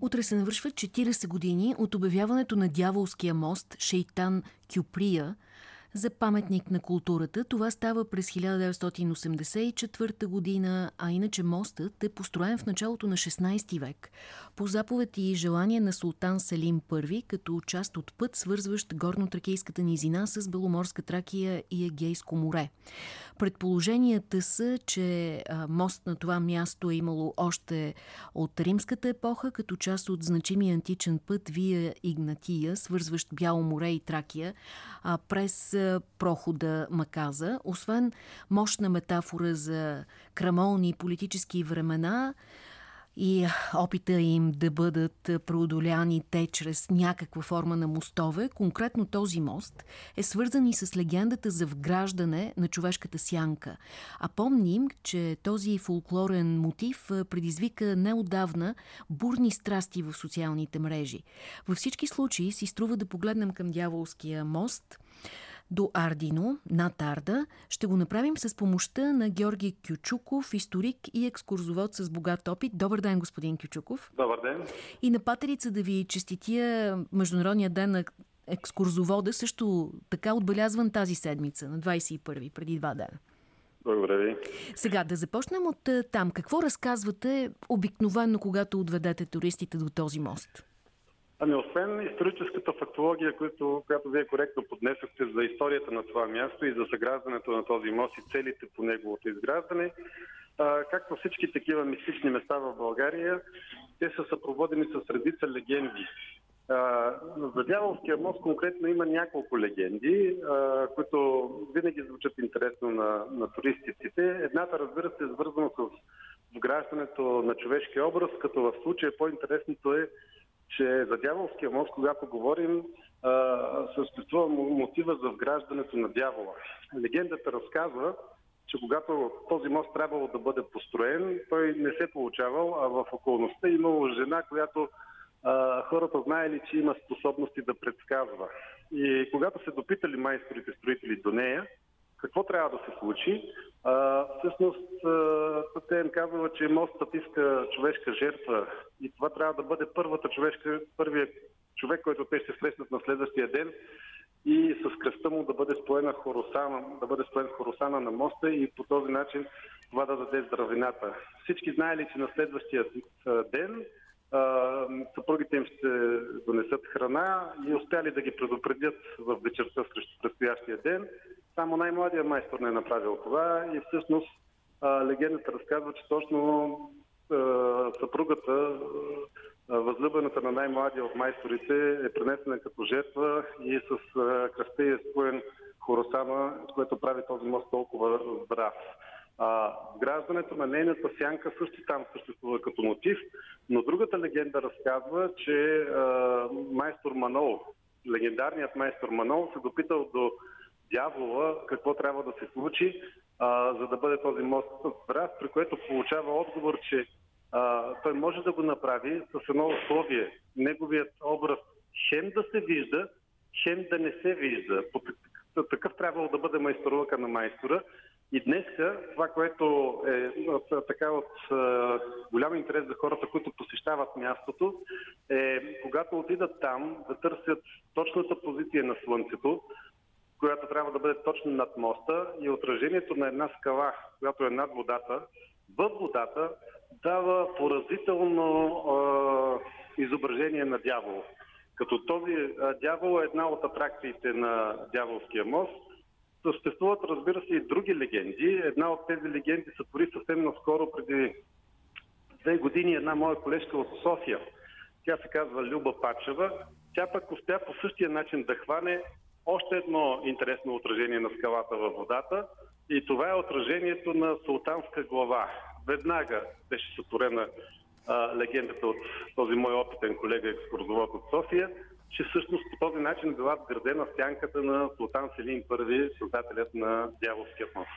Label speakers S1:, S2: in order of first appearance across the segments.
S1: Утре се навършват 40 години от обявяването на дяволския мост Шейтан Кюприя за паметник на културата. Това става през 1984 година, а иначе мостът е построен в началото на 16 век по заповед и желание на султан Салим I, като част от път, свързващ горно-тракийската низина с Беломорска Тракия и Егейско море. Предположенията са, че мост на това място е имало още от римската епоха, като част от значимия античен път Вия Игнатия, свързващ Бяло море и Тракия, през прохода Маказа. Освен мощна метафора за крамолни политически времена, и опита им да бъдат преодоляни те чрез някаква форма на мостове, конкретно този мост е свързан и с легендата за вграждане на човешката сянка. А помним, че този фолклорен мотив предизвика неодавна бурни страсти в социалните мрежи. Във всички случаи си струва да погледнем към дяволския мост – до Ардино, над Арда. Ще го направим с помощта на Георги Кючуков, историк и екскурзовод с богат опит. Добър ден, господин Кючуков.
S2: Добър ден.
S1: И на патерица да ви честития Международния ден на екскурзовода, също така отбелязван тази седмица, на 21 преди два дена.
S2: Благодаря ви.
S1: Сега да започнем от там. Какво разказвате обикновено, когато отведете туристите до този мост?
S2: Ами, освен историческата фактология, която, която вие коректно поднесохте за историята на това място и за съграждането на този мост и целите по неговото изграждане, а, както всички такива мистични места в България, те са съпроводени с редица легенди. А, за Дяволския мост конкретно има няколко легенди, а, които винаги звучат интересно на, на туристиците. Едната, разбира се, е свързана с вграждането на човешкия образ, като в случая по-интересното е че за Дяволския мост, когато говорим, съществува мотива за вграждането на дявола. Легендата разказва, че когато този мост трябвало да бъде построен, той не се получавал, а в околността имало жена, която хората знаели, че има способности да предсказва. И когато се допитали майсторите строители до нея, какво трябва да се случи? Всъщност, те им че мостът иска човешка жертва и това трябва да бъде първата човешка, първият човек, който те ще срещнат на следващия ден и с кръста му да бъде споена хоросана, да бъде споен хоросана на моста и по този начин това да даде здравината. Всички знаели, че на следващия ден съпругите им ще донесат храна и успяли да ги предупредят в вечерта срещу предстоящия ден. Само най-младия майстор не е направил това и всъщност легендата разказва, че точно съпругата, възлюбената на най-младия от майсторите е пренесена като жертва и с кръста е споен хоросана, което прави този мост толкова здрав. А, граждането на нейната сянка също там съществува като мотив, но другата легенда разказва, че а, майстор Манол, легендарният майстор Манол, се допитал до дявола какво трябва да се случи, а, за да бъде този мост здрав, при което получава отговор, че а, той може да го направи с едно условие. Неговият образ хем да се вижда, хем да не се вижда. Такъв трябвало да бъде майсторлъка на майстора. И днеска това, което е така от голям интерес за хората, които посещават мястото, е когато отидат там да търсят точната позиция на Слънцето, която трябва да бъде точно над моста и отражението на една скала, която е над водата, в водата дава поразително е, изображение на дявол. Като този е, дявол е една от атракциите на дяволския мост. Съществуват, разбира се, и други легенди. Една от тези легенди се твори съвсем наскоро, преди две години, една моя колежка от София. Тя се казва Люба Пачева. Тя пък успя по същия начин да хване още едно интересно отражение на скалата във водата и това е отражението на султанска глава. Веднага беше сътворена а, легендата от този мой опитен колега екскурзовод от София. Че всъщност по този начин била вградена сянката на Султан Селин I, създателят на Дяволският мост.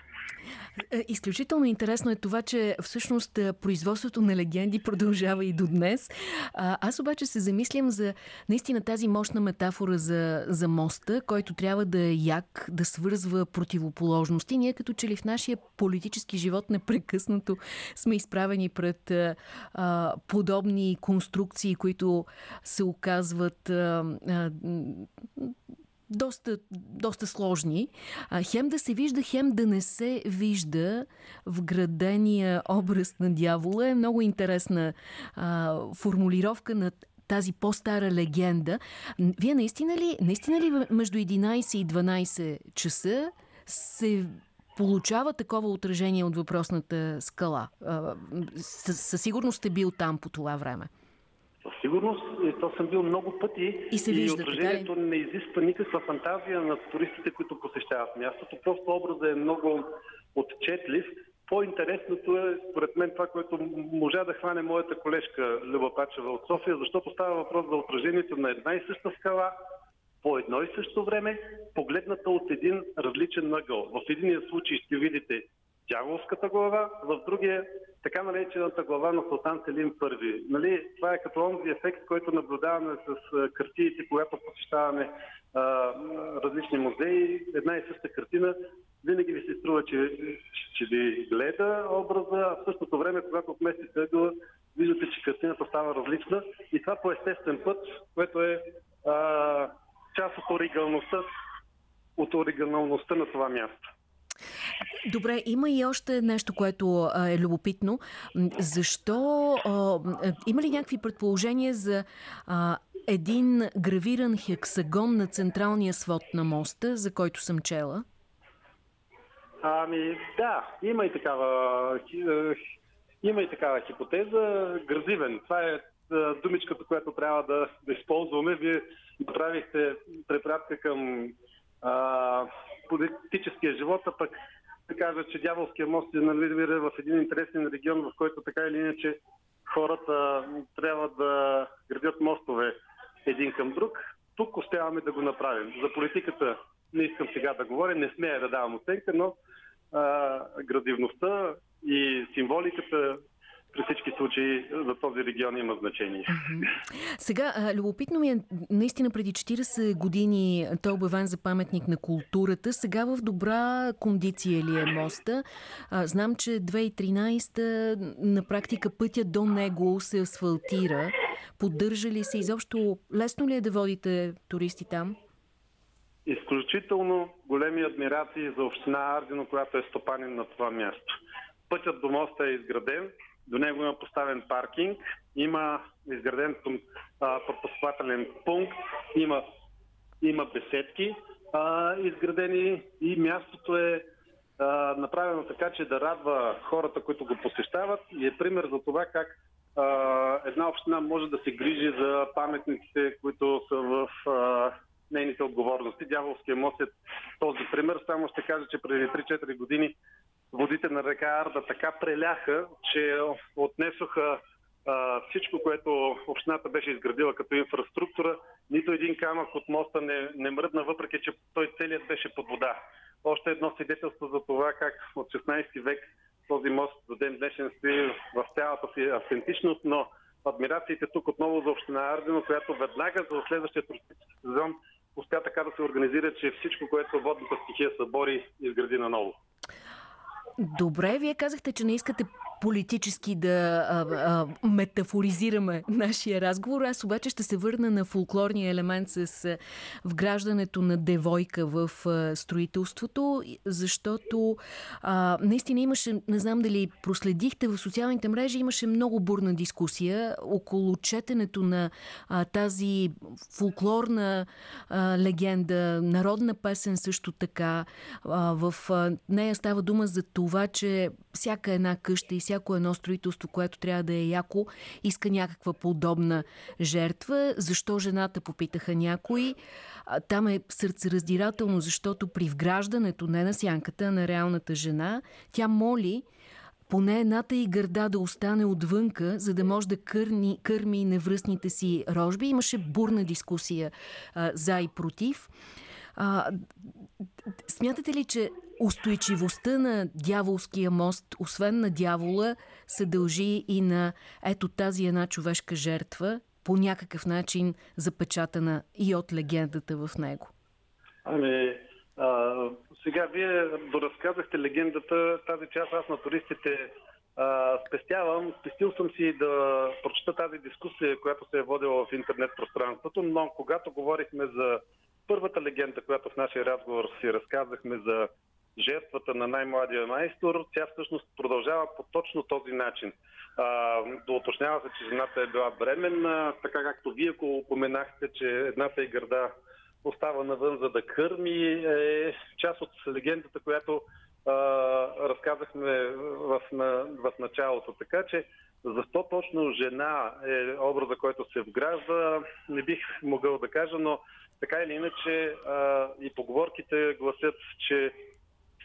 S1: Е, изключително интересно е това, че всъщност е, производството на легенди продължава и до днес. Аз обаче се замислям за наистина тази мощна метафора за, за моста, който трябва да е як, да свързва противоположности. Ние като че ли в нашия политически живот непрекъснато сме изправени пред а, подобни конструкции, които се оказват а, доста, доста сложни. Хем да се вижда, хем да не се вижда вградения образ на дявола е много интересна а, формулировка на тази по-стара легенда. Вие наистина ли, наистина ли между 11 и 12 часа се получава такова отражение от въпросната скала? Със сигурност сте бил там по това време.
S2: Сигурност, и то съм бил много пъти
S1: и, се вижда,
S2: и отражението не изисква никаква фантазия на туристите, които посещават мястото. Просто образът е много отчетлив. По-интересното е, според мен, това, което можа да хване моята колежка Люба Пачева от София, защото става въпрос за отражението на една и съща скала, по едно и също време, погледната от един различен нъгъл. В единия случай ще видите дяволската глава, в другия така наречената глава на Султан Селим I. Нали, това е като онзи ефект, който наблюдаваме с картините, когато посещаваме а, различни музеи. Една и съща картина винаги ви се струва, че, че ви гледа образа, а в същото време, когато отместите го, виждате, че картината става различна и това по естествен път, което е а, част от оригиналността, от оригиналността на това място.
S1: Добре, има и още нещо, което а, е любопитно. Защо? А, има ли някакви предположения за а, един гравиран хексагон на централния свод на моста, за който съм чела?
S2: Ами да, има и такава, има и такава хипотеза. Гразивен. Това е думичката, която трябва да, да използваме. Вие направихте препратка към а, политическия живот, а пък да кажа, че Дяволския мост се намира в един интересен регион, в който така или иначе хората трябва да градят мостове един към друг. Тук успяваме да го направим. За политиката не искам сега да говоря, не смея да давам оценка, но а, градивността и символиката при всички случаи за този регион има значение.
S1: Сега, любопитно ми е, наистина преди 40 години той е обявен за паметник на културата. Сега в добра кондиция ли е моста? Знам, че 2013 на практика пътя до него се асфалтира. Поддържа ли се изобщо? Лесно ли е да водите туристи там?
S2: Изключително големи адмирации за община Ардино, която е стопанин на това място. Пътят до моста е изграден, до него има поставен паркинг, има изграден пропускателен пункт, има, има беседки а, изградени и мястото е а, направено така, че да радва хората, които го посещават и е пример за това как а, една община може да се грижи за паметниците, които са в а, нейните отговорности. Дяволския мост е този пример. Само ще кажа, че преди 3-4 години водите на река Арда така преляха, че отнесоха а, всичко, което общината беше изградила като инфраструктура. Нито един камък от моста не, не мръдна, въпреки че той целият беше под вода. Още едно свидетелство за това как от 16 век този мост до ден днешен стои в цялата си автентичност, но адмирациите тук отново за община Ардино, която веднага за следващия туристически сезон успя така да се организира, че всичко, което водната стихия събори, изгради наново.
S1: Добре, вие казахте, че не искате политически да а, а, метафоризираме нашия разговор. Аз обаче ще се върна на фулклорния елемент с вграждането на девойка в строителството, защото а, наистина имаше, не знам дали проследихте в социалните мрежи, имаше много бурна дискусия около четенето на а, тази фулклорна а, легенда, народна песен също така. А, в а, нея става дума за това, че всяка една къща и всяко едно строителство, което трябва да е яко, иска някаква подобна жертва. Защо жената, попитаха някои. Там е сърцераздирателно, защото при вграждането не на сянката, а на реалната жена, тя моли поне едната и гърда да остане отвънка, за да може да кърни, кърми невръстните си рожби. Имаше бурна дискусия а, за и против. А, смятате ли, че устойчивостта на дяволския мост, освен на дявола, се дължи и на ето тази една човешка жертва, по някакъв начин запечатана и от легендата в него?
S2: Ами, а, сега вие доразказахте легендата, тази част аз на туристите а, спестявам. Спестил съм си да прочета тази дискусия, която се е водила в интернет пространството, но когато говорихме за първата легенда, която в нашия разговор си разказахме за жертвата на най-младия майстор, тя всъщност продължава по точно този начин. А, доуточнява се, че жената е била бременна, така както вие ако упоменахте, че едната е гърда остава навън за да кърми, е част от легендата, която а, разказахме в, на, в началото. Така че защо точно жена е образа, който се вгражда, не бих могъл да кажа, но така или иначе а, и поговорките гласят, че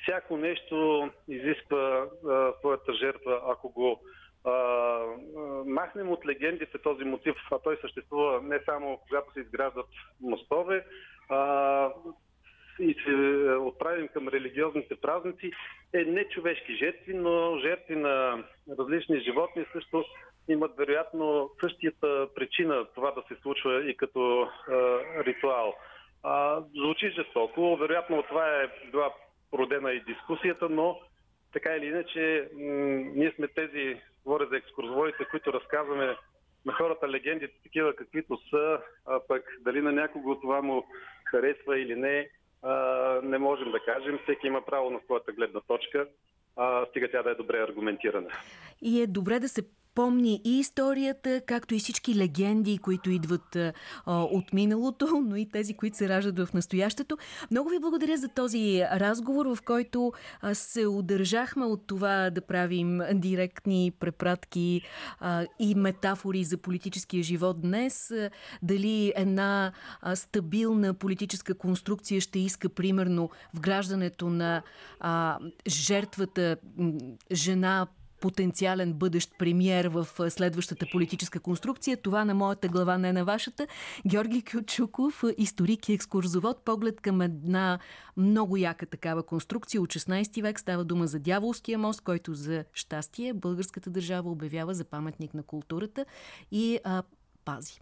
S2: всяко нещо изисква а, своята жертва. Ако го а, махнем от легендите този мотив, а той съществува не само когато се изграждат мостове, а, и се отправим към религиозните празници, е не човешки жертви, но жертви на различни животни също имат вероятно същата причина това да се случва и като а, ритуал. А, звучи жестоко, вероятно това е била родена и дискусията, но така или иначе м- ние сме тези, говоря за екскурзоводите, които разказваме на хората легендите такива каквито са, а пък дали на някого това му харесва или не, а, не можем да кажем. Всеки има право на своята гледна точка, а, стига тя да е добре аргументирана.
S1: И е добре да се помни и историята, както и всички легенди, които идват а, от миналото, но и тези, които се раждат в настоящето. Много ви благодаря за този разговор, в който а, се удържахме от това да правим директни препратки а, и метафори за политическия живот днес. Дали една а, стабилна политическа конструкция ще иска, примерно, вграждането на а, жертвата жена потенциален бъдещ премьер в следващата политическа конструкция. Това на моята глава, не на вашата. Георги Кючуков, историк и екскурзовод, поглед към една много яка такава конструкция от 16 век. Става дума за Дяволския мост, който за щастие българската държава обявява за паметник на културата и а, пази.